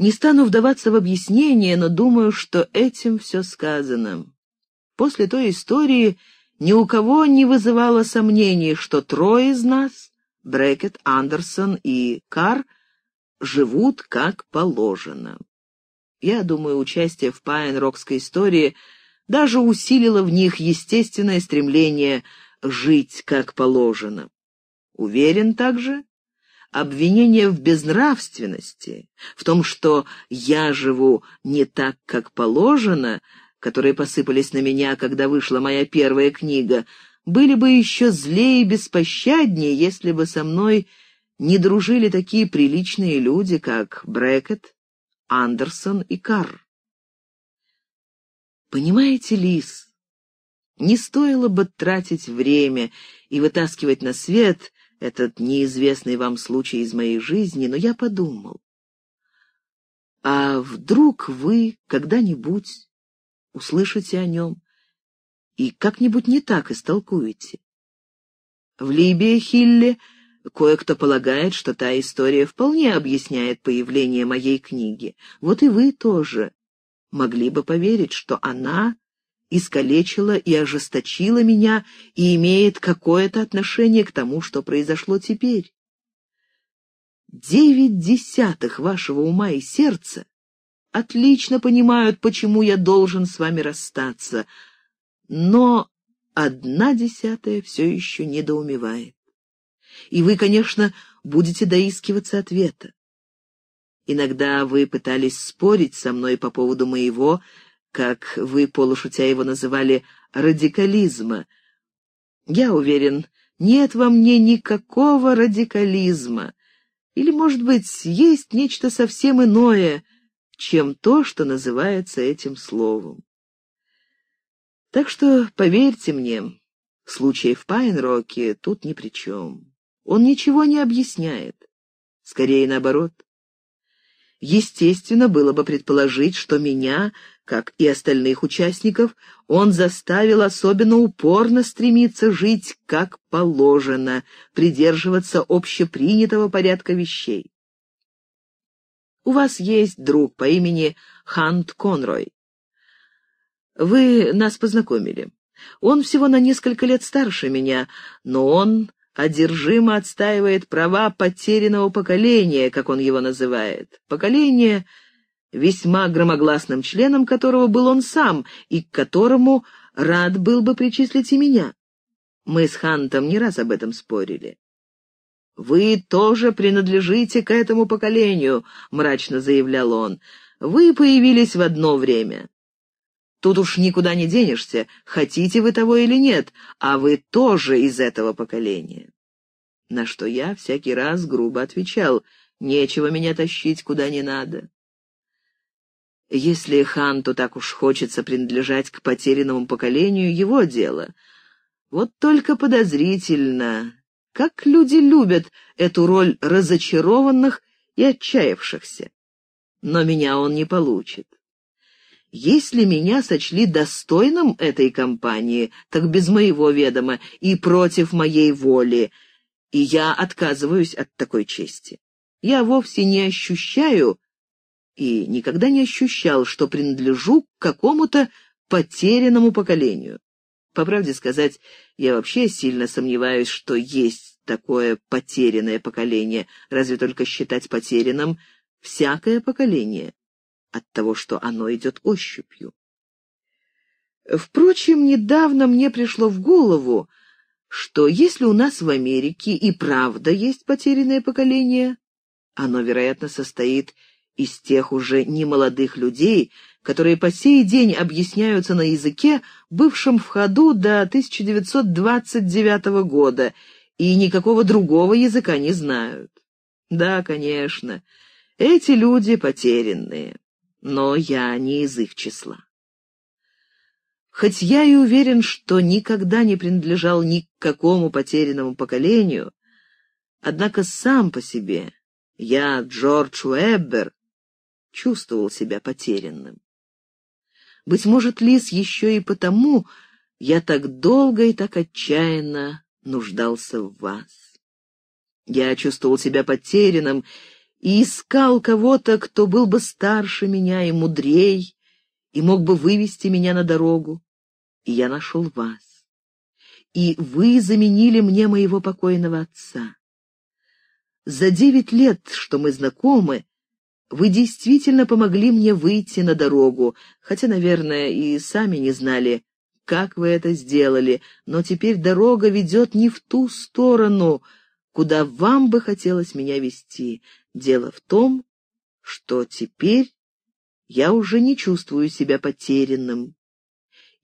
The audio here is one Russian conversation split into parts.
Не стану вдаваться в объяснение, но думаю, что этим все сказано. После той истории ни у кого не вызывало сомнений, что трое из нас, Брекет, Андерсон и Карр, живут как положено. Я думаю, участие в Пайн-Рокской истории даже усилило в них естественное стремление жить как положено. Уверен также, обвинение в безнравственности, в том, что я живу не так, как положено, которые посыпались на меня, когда вышла моя первая книга, были бы еще злее и беспощаднее, если бы со мной не дружили такие приличные люди, как Брекет, Андерсон и Карр. Понимаете, Лис, не стоило бы тратить время и вытаскивать на свет этот неизвестный вам случай из моей жизни, но я подумал, а вдруг вы когда-нибудь услышите о нем и как-нибудь не так истолкуете? В Либии, Хилле, кое-кто полагает, что та история вполне объясняет появление моей книги. Вот и вы тоже могли бы поверить, что она искалечила и ожесточила меня и имеет какое-то отношение к тому, что произошло теперь. Девять десятых вашего ума и сердца отлично понимают, почему я должен с вами расстаться, но одна десятая все еще недоумевает. И вы, конечно, будете доискиваться ответа. Иногда вы пытались спорить со мной по поводу моего как вы, полушутя его называли, радикализма. Я уверен, нет во мне никакого радикализма. Или, может быть, есть нечто совсем иное, чем то, что называется этим словом. Так что, поверьте мне, случай в Пайнроке тут ни при чем. Он ничего не объясняет. Скорее наоборот. Естественно, было бы предположить, что меня как и остальных участников, он заставил особенно упорно стремиться жить как положено, придерживаться общепринятого порядка вещей. У вас есть друг по имени Хант Конрой. Вы нас познакомили. Он всего на несколько лет старше меня, но он одержимо отстаивает права потерянного поколения, как он его называет. Поколение — весьма громогласным членом которого был он сам, и к которому рад был бы причислить и меня. Мы с Хантом не раз об этом спорили. «Вы тоже принадлежите к этому поколению», — мрачно заявлял он. «Вы появились в одно время. Тут уж никуда не денешься, хотите вы того или нет, а вы тоже из этого поколения». На что я всякий раз грубо отвечал, «Нечего меня тащить куда не надо». Если Ханту так уж хочется принадлежать к потерянному поколению, его дело. Вот только подозрительно, как люди любят эту роль разочарованных и отчаявшихся. Но меня он не получит. Если меня сочли достойным этой компании, так без моего ведома и против моей воли, и я отказываюсь от такой чести. Я вовсе не ощущаю и никогда не ощущал, что принадлежу к какому-то потерянному поколению. По правде сказать, я вообще сильно сомневаюсь, что есть такое потерянное поколение, разве только считать потерянным всякое поколение от того, что оно идет ощупью. Впрочем, недавно мне пришло в голову, что если у нас в Америке и правда есть потерянное поколение, оно, вероятно, состоит из тех уже немолодых людей, которые по сей день объясняются на языке, бывшем в ходу до 1929 года, и никакого другого языка не знают. Да, конечно, эти люди потерянные, но я не из их числа. Хоть я и уверен, что никогда не принадлежал ни к какому потерянному поколению, однако сам по себе я, Джордж Уэббер, чувствовал себя потерянным. Быть может, Лис, еще и потому я так долго и так отчаянно нуждался в вас. Я чувствовал себя потерянным и искал кого-то, кто был бы старше меня и мудрей, и мог бы вывести меня на дорогу. И я нашел вас. И вы заменили мне моего покойного отца. За девять лет, что мы знакомы, вы действительно помогли мне выйти на дорогу, хотя, наверное, и сами не знали, как вы это сделали, но теперь дорога ведет не в ту сторону, куда вам бы хотелось меня вести. Дело в том, что теперь я уже не чувствую себя потерянным.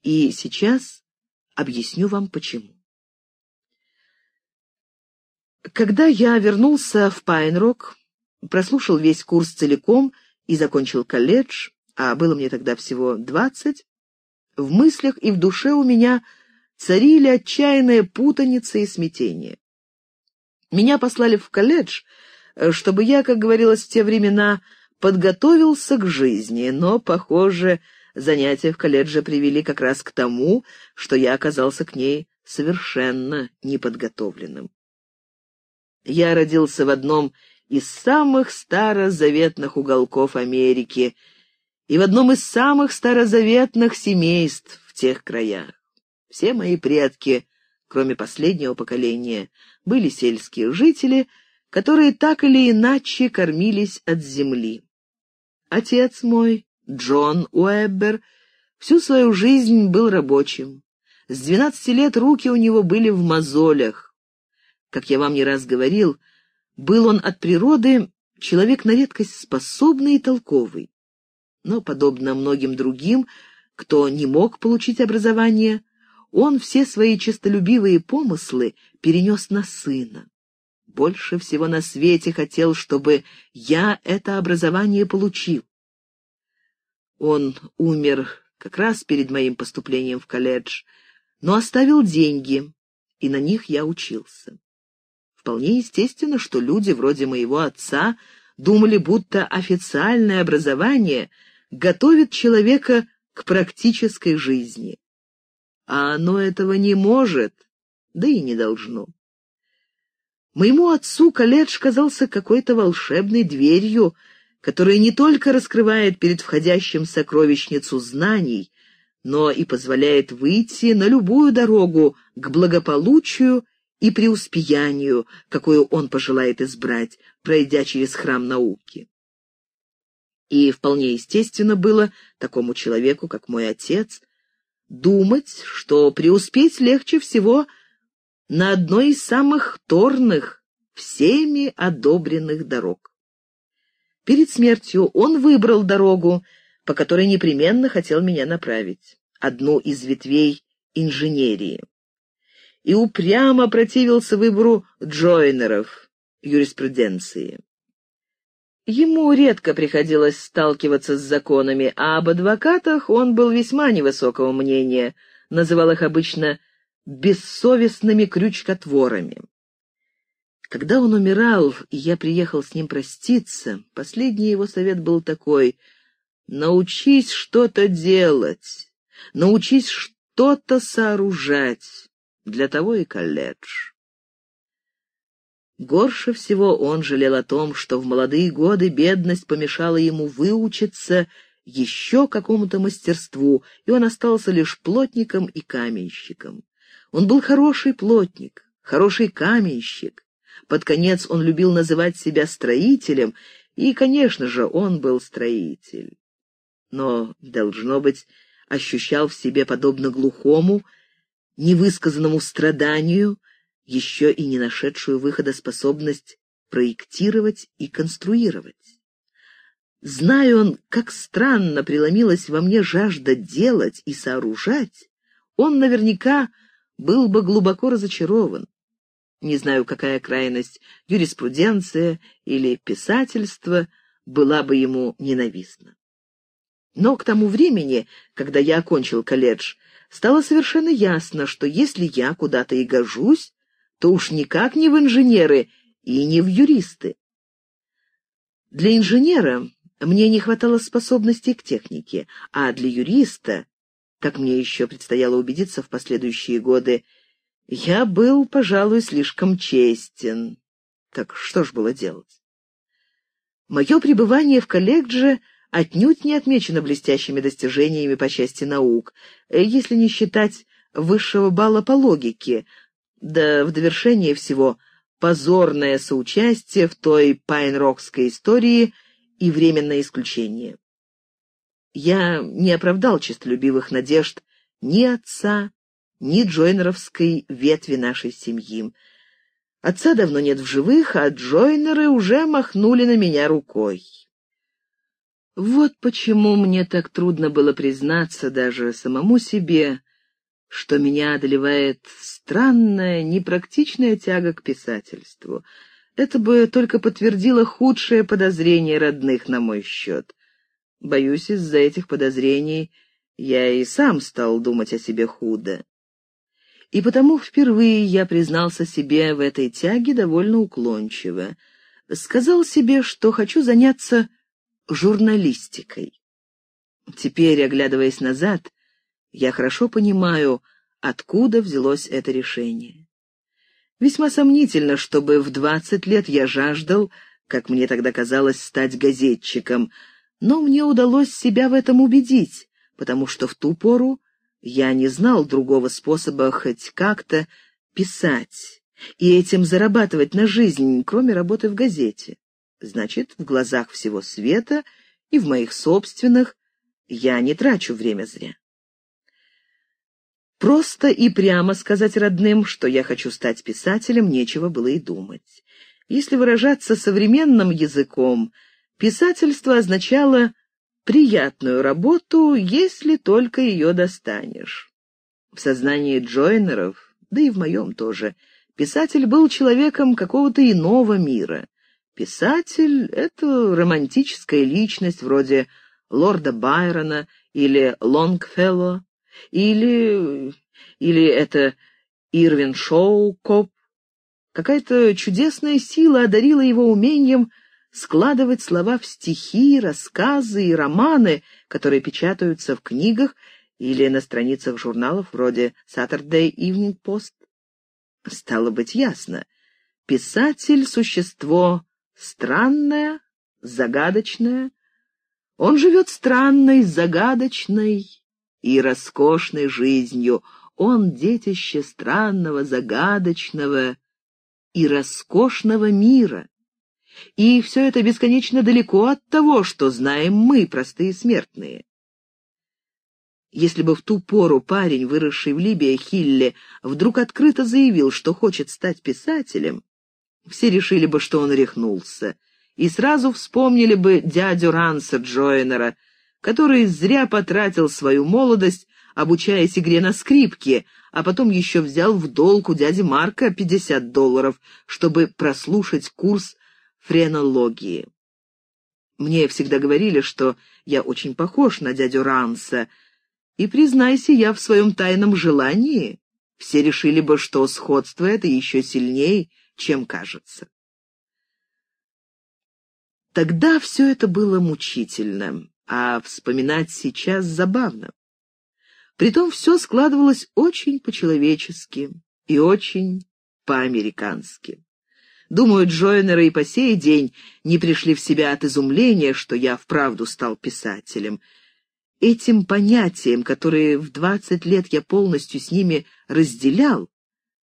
И сейчас объясню вам почему. Когда я вернулся в Пайнрок, прослушал весь курс целиком и закончил колледж, а было мне тогда всего двадцать, в мыслях и в душе у меня царили отчаянная путаница и смятение. Меня послали в колледж, э, чтобы я, как говорилось в те времена, подготовился к жизни, но, похоже, занятия в колледже привели как раз к тому, что я оказался к ней совершенно неподготовленным. Я родился в одном из самых старозаветных уголков Америки и в одном из самых старозаветных семейств в тех краях. Все мои предки, кроме последнего поколения, были сельские жители, которые так или иначе кормились от земли. Отец мой, Джон Уэббер, всю свою жизнь был рабочим. С двенадцати лет руки у него были в мозолях. Как я вам не раз говорил, был он от природы человек на редкость способный и толковый но, подобно многим другим, кто не мог получить образование, он все свои честолюбивые помыслы перенес на сына. Больше всего на свете хотел, чтобы я это образование получил. Он умер как раз перед моим поступлением в колледж, но оставил деньги, и на них я учился. Вполне естественно, что люди вроде моего отца думали, будто официальное образование — готовит человека к практической жизни. А оно этого не может, да и не должно. Моему отцу колледж казался какой-то волшебной дверью, которая не только раскрывает перед входящим сокровищницу знаний, но и позволяет выйти на любую дорогу к благополучию и преуспеянию, какую он пожелает избрать, пройдя через храм науки. И вполне естественно было такому человеку, как мой отец, думать, что преуспеть легче всего на одной из самых торных, всеми одобренных дорог. Перед смертью он выбрал дорогу, по которой непременно хотел меня направить, одну из ветвей инженерии. И упрямо противился выбору джойнеров, юриспруденции. Ему редко приходилось сталкиваться с законами, а об адвокатах он был весьма невысокого мнения, называл их обычно бессовестными крючкотворами. Когда он умирал, и я приехал с ним проститься, последний его совет был такой — научись что-то делать, научись что-то сооружать, для того и колледж. Горше всего он жалел о том, что в молодые годы бедность помешала ему выучиться еще какому-то мастерству, и он остался лишь плотником и каменщиком. Он был хороший плотник, хороший каменщик. Под конец он любил называть себя строителем, и, конечно же, он был строитель. Но, должно быть, ощущал в себе, подобно глухому, невысказанному страданию, еще и не нашедшую выхода способность проектировать и конструировать. Зная он, как странно преломилась во мне жажда делать и сооружать, он наверняка был бы глубоко разочарован. Не знаю, какая крайность, юриспруденция или писательство, была бы ему ненавистна. Но к тому времени, когда я окончил колледж, стало совершенно ясно, что если я куда-то и гожусь, то уж никак не в инженеры и не в юристы. Для инженера мне не хватало способностей к технике, а для юриста, как мне еще предстояло убедиться в последующие годы, я был, пожалуй, слишком честен. Так что ж было делать? Мое пребывание в колледже отнюдь не отмечено блестящими достижениями по части наук, э, если не считать высшего балла по логике, да в довершение всего позорное соучастие в той пайнрокской истории и временное исключение. Я не оправдал честолюбивых надежд ни отца, ни джойнеровской ветви нашей семьи. Отца давно нет в живых, а джойнеры уже махнули на меня рукой. Вот почему мне так трудно было признаться даже самому себе, что меня одолевает странная, непрактичная тяга к писательству. Это бы только подтвердило худшее подозрение родных на мой счет. Боюсь, из-за этих подозрений я и сам стал думать о себе худо. И потому впервые я признался себе в этой тяге довольно уклончиво. Сказал себе, что хочу заняться журналистикой. Теперь, оглядываясь назад, я хорошо понимаю, откуда взялось это решение. Весьма сомнительно, чтобы в двадцать лет я жаждал, как мне тогда казалось, стать газетчиком, но мне удалось себя в этом убедить, потому что в ту пору я не знал другого способа хоть как-то писать и этим зарабатывать на жизнь, кроме работы в газете. Значит, в глазах всего света и в моих собственных я не трачу время зря. Просто и прямо сказать родным, что я хочу стать писателем, нечего было и думать. Если выражаться современным языком, писательство означало приятную работу, если только ее достанешь. В сознании Джойнеров, да и в моем тоже, писатель был человеком какого-то иного мира. Писатель — это романтическая личность вроде лорда Байрона или Лонгфелло, или... или это Ирвин Шоукоп. Какая-то чудесная сила одарила его умением складывать слова в стихи, рассказы и романы, которые печатаются в книгах или на страницах журналов вроде Saturday Evening Post. Стало быть ясно, писатель — существо странное, загадочное. Он живет странной, загадочной и роскошной жизнью. Он детище странного, загадочного и роскошного мира. И все это бесконечно далеко от того, что знаем мы, простые смертные. Если бы в ту пору парень, выросший в Либии, Хилле, вдруг открыто заявил, что хочет стать писателем, все решили бы, что он рехнулся, и сразу вспомнили бы дядю Ранса Джойнера, который зря потратил свою молодость, обучаясь игре на скрипке, а потом еще взял в долг у дяди Марка 50 долларов, чтобы прослушать курс френологии. Мне всегда говорили, что я очень похож на дядю Ранса, и, признайся я в своем тайном желании, все решили бы, что сходство это еще сильнее, чем кажется. Тогда все это было мучительно, а вспоминать сейчас забавно. Притом все складывалось очень по-человечески и очень по-американски. Думаю, Джойнеры и по сей день не пришли в себя от изумления, что я вправду стал писателем. Этим понятием, которые в двадцать лет я полностью с ними разделял,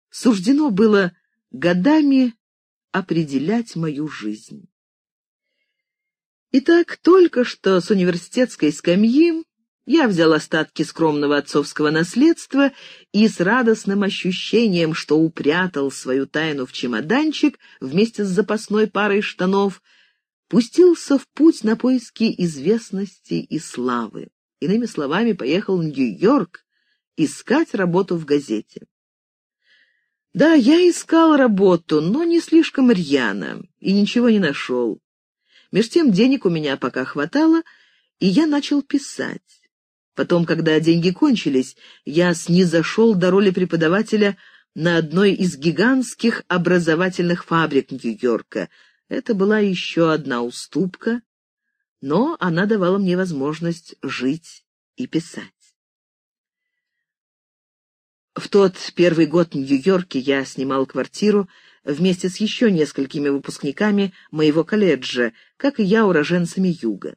суждено было годами определять мою жизнь. Итак, только что с университетской скамьи я взял остатки скромного отцовского наследства и с радостным ощущением, что упрятал свою тайну в чемоданчик вместе с запасной парой штанов, пустился в путь на поиски известности и славы. Иными словами, поехал в Нью-Йорк искать работу в газете. Да, я искал работу, но не слишком рьяно, и ничего не нашел. Меж тем денег у меня пока хватало, и я начал писать. Потом, когда деньги кончились, я снизошел до роли преподавателя на одной из гигантских образовательных фабрик Нью-Йорка. Это была еще одна уступка, но она давала мне возможность жить и писать. В тот первый год в Нью-Йорке я снимал квартиру вместе с еще несколькими выпускниками моего колледжа, как и я уроженцами Юга.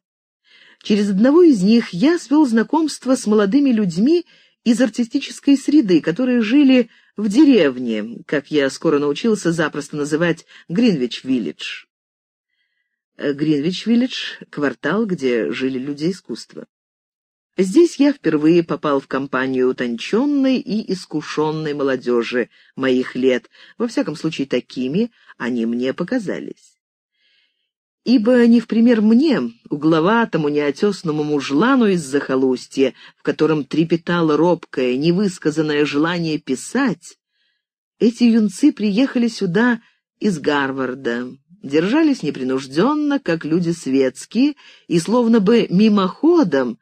Через одного из них я свел знакомство с молодыми людьми из артистической среды, которые жили в деревне, как я скоро научился запросто называть Гринвич-Виллидж. Гринвич-Виллидж — квартал, где жили люди искусства. Здесь я впервые попал в компанию утонченной и искушенной молодежи моих лет, во всяком случае такими они мне показались. Ибо не в пример мне, угловатому неотесному мужлану из захолустья, в котором трепетало робкое, невысказанное желание писать, эти юнцы приехали сюда из Гарварда, держались непринужденно, как люди светские, и словно бы мимоходом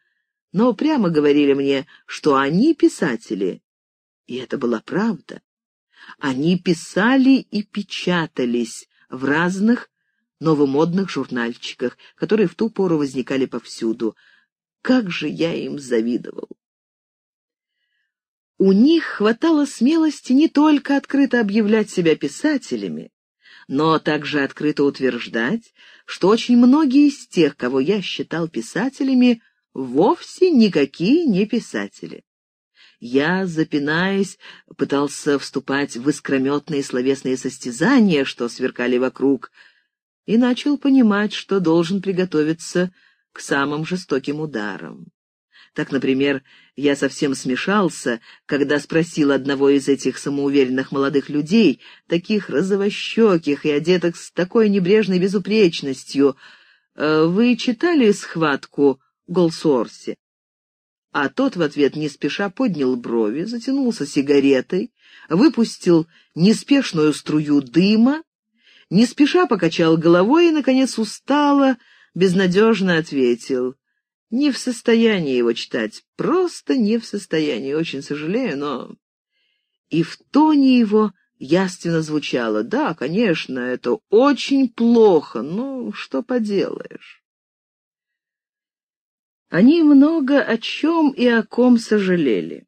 но прямо говорили мне, что они писатели. И это была правда. Они писали и печатались в разных новомодных журнальчиках, которые в ту пору возникали повсюду. Как же я им завидовал! У них хватало смелости не только открыто объявлять себя писателями, но также открыто утверждать, что очень многие из тех, кого я считал писателями, вовсе никакие не писатели. Я, запинаясь, пытался вступать в искрометные словесные состязания, что сверкали вокруг, и начал понимать, что должен приготовиться к самым жестоким ударам. Так, например, я совсем смешался, когда спросил одного из этих самоуверенных молодых людей, таких розовощеких и одетых с такой небрежной безупречностью, «Э, «Вы читали схватку Голсуорсе. А тот в ответ не спеша поднял брови, затянулся сигаретой, выпустил неспешную струю дыма, не спеша покачал головой и, наконец, устало, безнадежно ответил. Не в состоянии его читать, просто не в состоянии, очень сожалею, но... И в тоне его яственно звучало, да, конечно, это очень плохо, ну, что поделаешь. Они много о чем и о ком сожалели.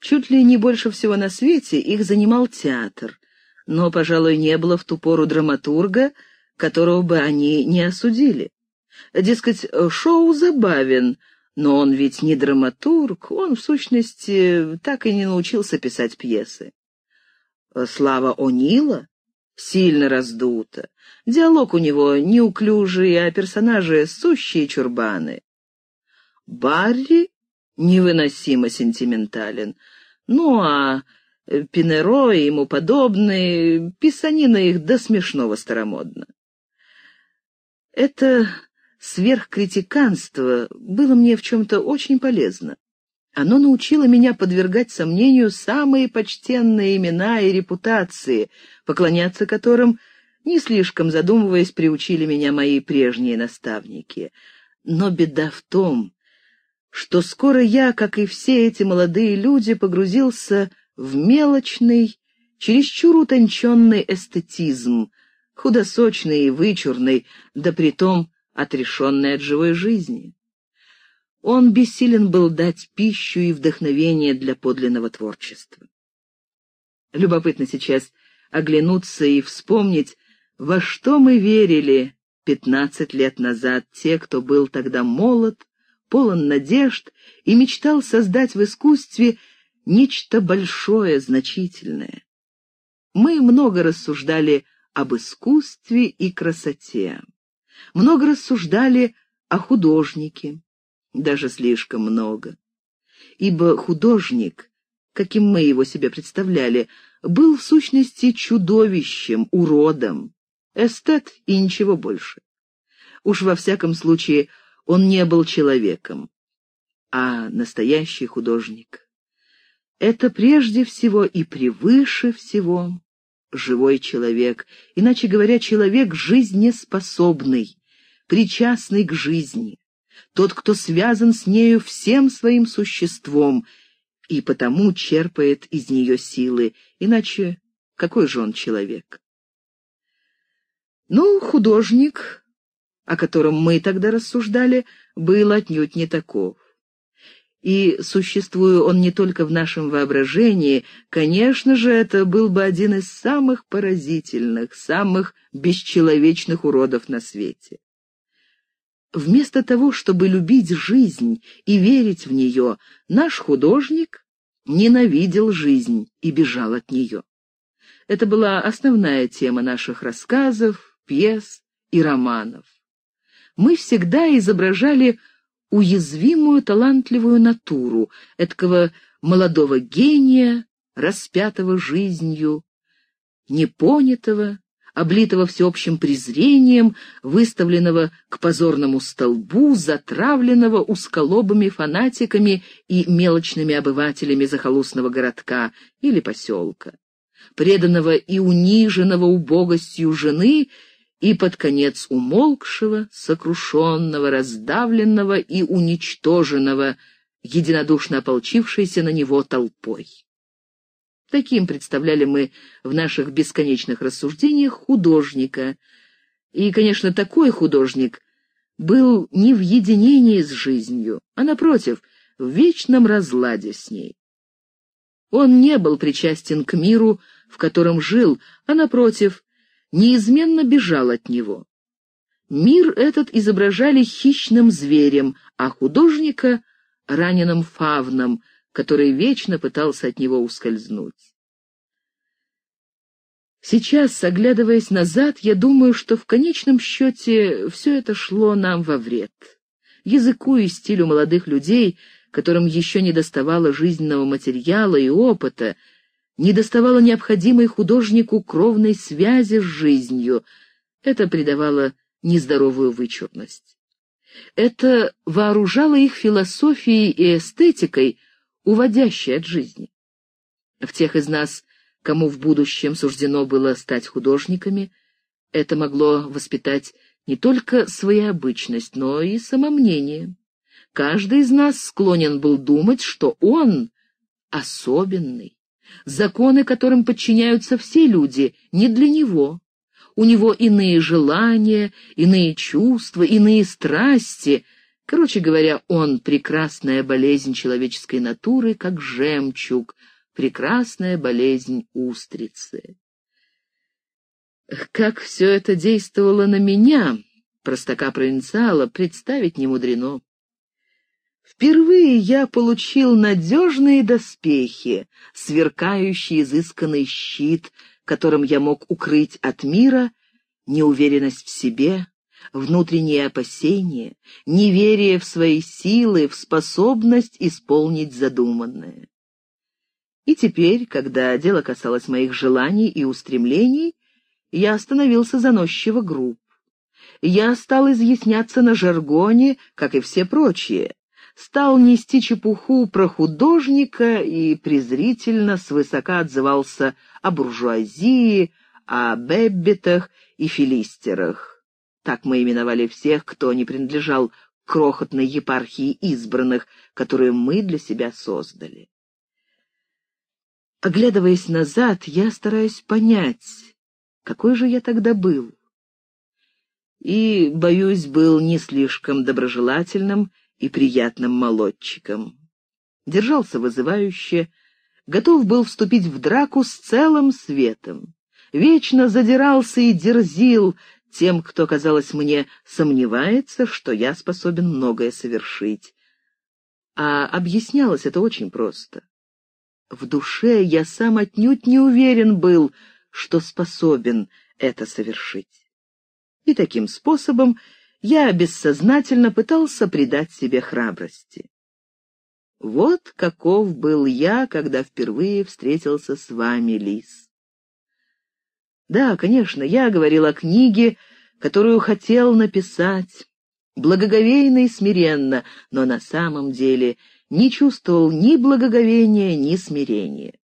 Чуть ли не больше всего на свете их занимал театр, но, пожалуй, не было в ту пору драматурга, которого бы они не осудили. Дескать, шоу забавен, но он ведь не драматург, он, в сущности, так и не научился писать пьесы. Слава О'Нила сильно раздута, диалог у него неуклюжий, а персонажи — сущие чурбаны. Барри невыносимо сентиментален. Ну, а э, Пинеро и ему подобные, писанина их до смешного старомодно. Это сверхкритиканство было мне в чем-то очень полезно. Оно научило меня подвергать сомнению самые почтенные имена и репутации, поклоняться которым, не слишком задумываясь, приучили меня мои прежние наставники. Но беда в том, что скоро я, как и все эти молодые люди, погрузился в мелочный, чересчур утонченный эстетизм, худосочный и вычурный, да притом отрешенный от живой жизни. Он бессилен был дать пищу и вдохновение для подлинного творчества. Любопытно сейчас оглянуться и вспомнить, во что мы верили пятнадцать лет назад, те, кто был тогда молод, полон надежд и мечтал создать в искусстве нечто большое, значительное. Мы много рассуждали об искусстве и красоте, много рассуждали о художнике, даже слишком много. Ибо художник, каким мы его себе представляли, был в сущности чудовищем, уродом, эстет и ничего больше. Уж во всяком случае он не был человеком, а настоящий художник. Это прежде всего и превыше всего живой человек, иначе говоря, человек жизнеспособный, причастный к жизни, тот, кто связан с нею всем своим существом и потому черпает из нее силы, иначе какой же он человек? Ну, художник о котором мы тогда рассуждали, был отнюдь не таков. и, существуя он не только в нашем воображении, конечно же, это был бы один из самых поразительных, самых бесчеловечных уродов на свете. Вместо того, чтобы любить жизнь и верить в нее, наш художник ненавидел жизнь и бежал от нее. Это была основная тема наших рассказов, пьес и романов. Мы всегда изображали уязвимую талантливую натуру, эткого молодого гения, распятого жизнью, непонятого, облитого всеобщим презрением, выставленного к позорному столбу, затравленного усколобыми фанатиками и мелочными обывателями захолустного городка или поселка, преданного и униженного убогостью жены и под конец умолкшего, сокрушенного, раздавленного и уничтоженного, единодушно ополчившейся на него толпой. Таким представляли мы в наших бесконечных рассуждениях художника. И, конечно, такой художник был не в единении с жизнью, а, напротив, в вечном разладе с ней. Он не был причастен к миру, в котором жил, а, напротив, неизменно бежал от него. Мир этот изображали хищным зверем, а художника — раненым фавном, который вечно пытался от него ускользнуть. Сейчас, оглядываясь назад, я думаю, что в конечном счете все это шло нам во вред. Языку и стилю молодых людей, которым еще не доставало жизненного материала и опыта, не доставало необходимой художнику кровной связи с жизнью. Это придавало нездоровую вычурность. Это вооружало их философией и эстетикой, уводящей от жизни. В тех из нас, кому в будущем суждено было стать художниками, это могло воспитать не только своеобычность, но и самомнение. Каждый из нас склонен был думать, что он особенный, Законы, которым подчиняются все люди, не для него. У него иные желания, иные чувства, иные страсти. Короче говоря, он — прекрасная болезнь человеческой натуры, как жемчуг, прекрасная болезнь устрицы. Как все это действовало на меня, простака-провинциала, представить не мудрено. Впервые я получил надежные доспехи, сверкающий изысканный щит, которым я мог укрыть от мира неуверенность в себе, внутренние опасения, неверие в свои силы, в способность исполнить задуманное. И теперь, когда дело касалось моих желаний и устремлений, я становился заносчиво груб. Я стал изъясняться на жаргоне, как и все прочие, стал нести чепуху про художника и презрительно свысока отзывался о буржуазии, о беббетах и филистерах. Так мы именовали всех, кто не принадлежал крохотной епархии избранных, которую мы для себя создали. Оглядываясь назад, я стараюсь понять, какой же я тогда был. И, боюсь, был не слишком доброжелательным и приятным молодчиком. Держался вызывающе, готов был вступить в драку с целым светом. Вечно задирался и дерзил тем, кто, казалось мне, сомневается, что я способен многое совершить. А объяснялось это очень просто. В душе я сам отнюдь не уверен был, что способен это совершить. И таким способом я бессознательно пытался придать себе храбрости. Вот каков был я, когда впервые встретился с вами, Лис. Да, конечно, я говорил о книге, которую хотел написать, благоговейно и смиренно, но на самом деле не чувствовал ни благоговения, ни смирения.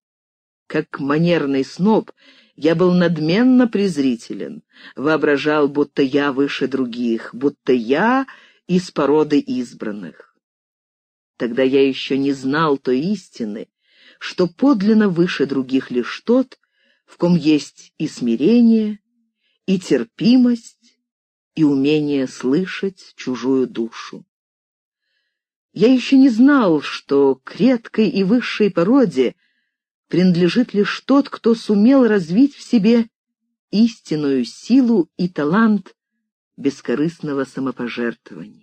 Как манерный сноб, я был надменно презрителен, воображал, будто я выше других, будто я из породы избранных. Тогда я еще не знал той истины, что подлинно выше других лишь тот, в ком есть и смирение, и терпимость, и умение слышать чужую душу. Я еще не знал, что к редкой и высшей породе принадлежит лишь тот, кто сумел развить в себе истинную силу и талант бескорыстного самопожертвования.